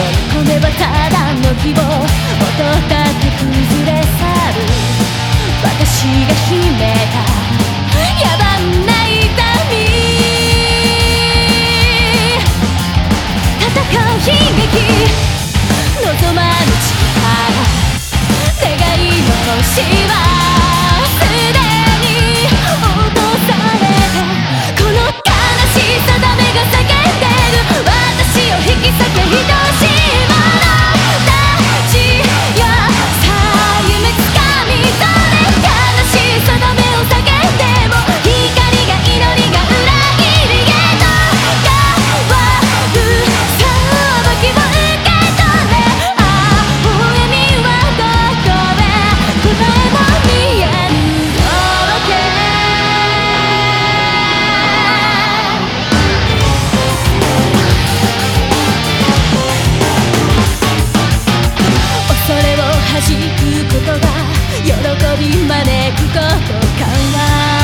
飲み込めばただの希望音だけ崩れ去る私が秘めた弾くことが喜び招くことかは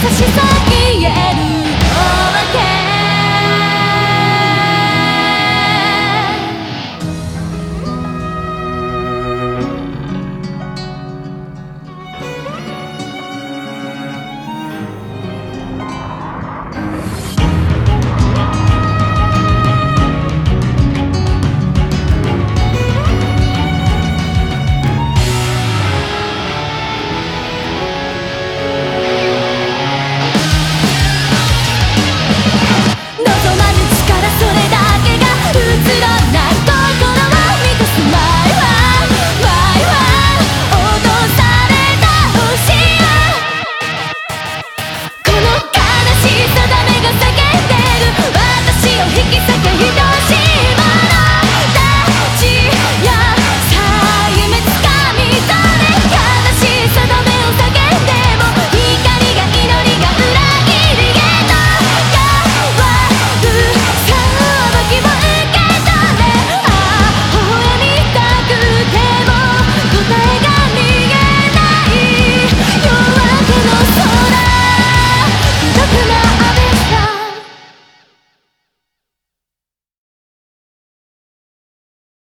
優しさ